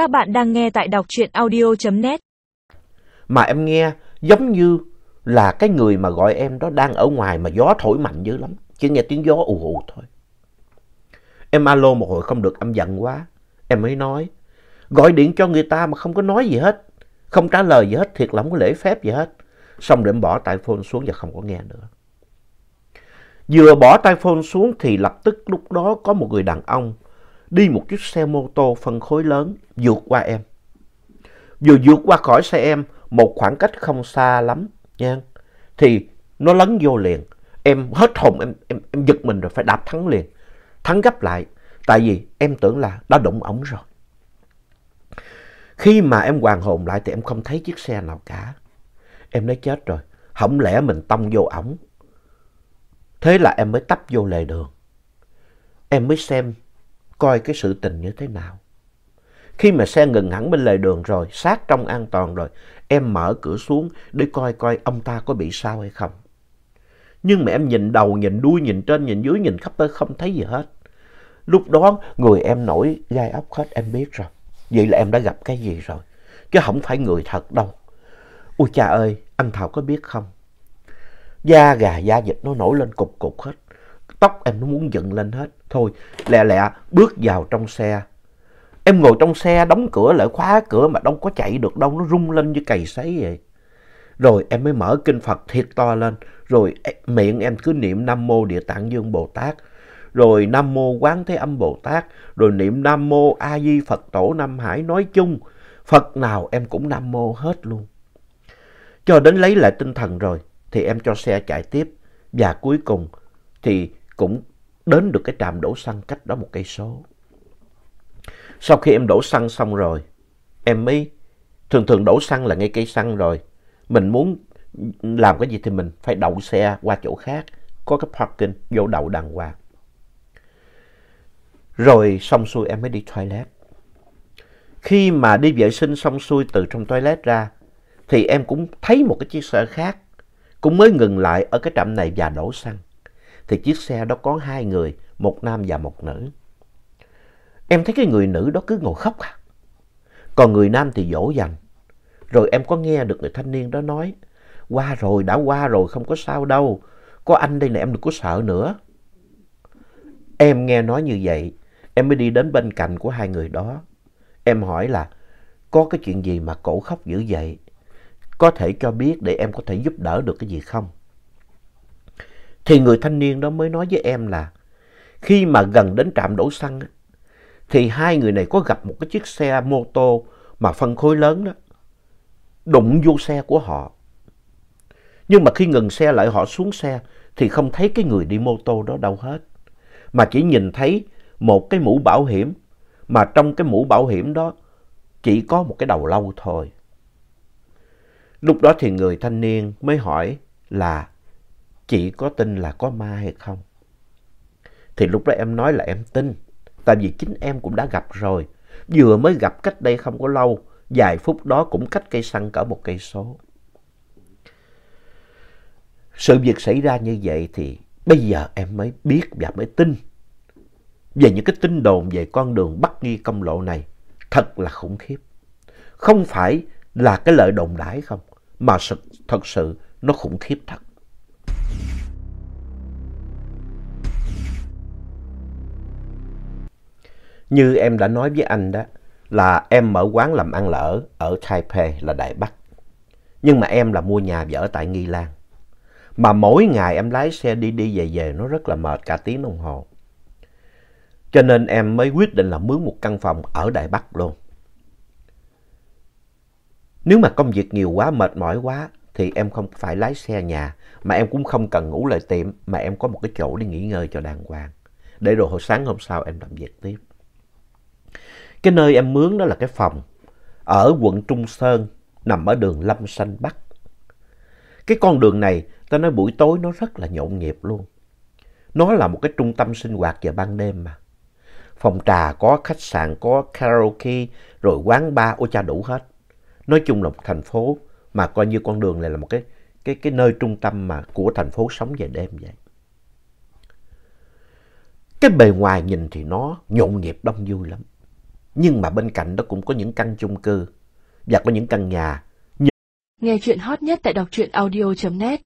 Các bạn đang nghe tại đọc truyện audio.net. Mà em nghe, giống như là cái người mà gọi em đó đang ở ngoài mà gió thổi mạnh dữ lắm. Chỉ nghe tiếng gió ù ù thôi. Em alo một hồi không được, em giận quá. Em mới nói. Gọi điện cho người ta mà không có nói gì hết. Không trả lời gì hết. Thiệt là không có lễ phép gì hết. Xong rồi em bỏ tay phone xuống và không có nghe nữa. Vừa bỏ tay phone xuống thì lập tức lúc đó có một người đàn ông đi một chiếc xe mô tô phân khối lớn vượt qua em. Vừa vượt qua khỏi xe em một khoảng cách không xa lắm nha. Thì nó lấn vô liền. Em hết hồn em, em, em giật mình rồi phải đạp thắng liền. Thắng gấp lại. Tại vì em tưởng là đã đụng ổng rồi. Khi mà em hoàng hồn lại thì em không thấy chiếc xe nào cả. Em nói chết rồi. Không lẽ mình tông vô ổng. Thế là em mới tấp vô lề đường. Em mới xem coi cái sự tình như thế nào. Khi mà xe ngừng hẳn bên lề đường rồi, sát trong an toàn rồi, em mở cửa xuống để coi coi ông ta có bị sao hay không. Nhưng mà em nhìn đầu, nhìn đuôi, nhìn trên, nhìn dưới, nhìn khắp nơi không thấy gì hết. Lúc đó người em nổi gai ốc hết em biết rồi. Vậy là em đã gặp cái gì rồi. Chứ không phải người thật đâu. Ôi cha ơi, anh Thảo có biết không? Da gà da vịt nó nổi lên cục cục hết. Tóc em nó muốn dựng lên hết. Thôi, lẹ lẹ bước vào trong xe. Em ngồi trong xe đóng cửa lại khóa cửa mà đâu có chạy được đâu. Nó rung lên như cày sấy vậy. Rồi em mới mở kinh Phật thiệt to lên. Rồi e, miệng em cứ niệm Nam Mô Địa Tạng Dương Bồ Tát. Rồi Nam Mô Quán Thế Âm Bồ Tát. Rồi niệm Nam Mô A Di Phật Tổ Nam Hải nói chung. Phật nào em cũng Nam Mô hết luôn. Cho đến lấy lại tinh thần rồi thì em cho xe chạy tiếp. Và cuối cùng thì cũng đến được cái trạm đổ xăng cách đó một cây số. Sau khi em đổ xăng xong rồi, em mới thường thường đổ xăng là ngay cây xăng rồi. Mình muốn làm cái gì thì mình phải đậu xe qua chỗ khác, có cái parking vô đậu đàng hoàng. Rồi xong xuôi em mới đi toilet. Khi mà đi vệ sinh xong xuôi từ trong toilet ra, thì em cũng thấy một cái chiếc xe khác, cũng mới ngừng lại ở cái trạm này và đổ xăng thì chiếc xe đó có hai người, một nam và một nữ. Em thấy cái người nữ đó cứ ngồi khóc à. Còn người nam thì dỗ dành. Rồi em có nghe được người thanh niên đó nói, qua rồi, đã qua rồi, không có sao đâu. Có anh đây là em đừng có sợ nữa. Em nghe nói như vậy, em mới đi đến bên cạnh của hai người đó. Em hỏi là, có cái chuyện gì mà cổ khóc dữ vậy? Có thể cho biết để em có thể giúp đỡ được cái gì không? Thì người thanh niên đó mới nói với em là, khi mà gần đến trạm đổ xăng thì hai người này có gặp một cái chiếc xe mô tô mà phân khối lớn đó, đụng vô xe của họ. Nhưng mà khi ngừng xe lại họ xuống xe thì không thấy cái người đi mô tô đó đâu hết. Mà chỉ nhìn thấy một cái mũ bảo hiểm, mà trong cái mũ bảo hiểm đó chỉ có một cái đầu lâu thôi. Lúc đó thì người thanh niên mới hỏi là chị có tin là có ma hay không? Thì lúc đó em nói là em tin. Tại vì chính em cũng đã gặp rồi. Vừa mới gặp cách đây không có lâu. Vài phút đó cũng cách cây xăng cỡ một cây số. Sự việc xảy ra như vậy thì bây giờ em mới biết và mới tin. Về những cái tin đồn về con đường Bắc Nghi công lộ này thật là khủng khiếp. Không phải là cái lợi đồn đãi không, mà thật sự nó khủng khiếp thật. Như em đã nói với anh đó, là em mở quán làm ăn lỡ ở Taipei là Đài Bắc. Nhưng mà em là mua nhà và ở tại Nghi Lan. Mà mỗi ngày em lái xe đi đi về về nó rất là mệt cả tiếng đồng hồ. Cho nên em mới quyết định là mướn một căn phòng ở Đài Bắc luôn. Nếu mà công việc nhiều quá, mệt mỏi quá thì em không phải lái xe nhà mà em cũng không cần ngủ lại tiệm mà em có một cái chỗ để nghỉ ngơi cho đàng hoàng. Để rồi hồi sáng hôm sau em làm việc tiếp. Cái nơi em mướn đó là cái phòng ở quận Trung Sơn, nằm ở đường Lâm Xanh Bắc. Cái con đường này, ta nói buổi tối nó rất là nhộn nhịp luôn. Nó là một cái trung tâm sinh hoạt vào ban đêm mà. Phòng trà có, khách sạn có, karaoke, rồi quán bar, ô cha đủ hết. Nói chung là một thành phố mà coi như con đường này là một cái, cái, cái nơi trung tâm mà của thành phố sống về đêm vậy. Cái bề ngoài nhìn thì nó nhộn nhịp đông vui lắm. Nhưng mà bên cạnh đó cũng có những căn chung cư và có những căn nhà. Nghe chuyện hot nhất tại đọc truyện audio.net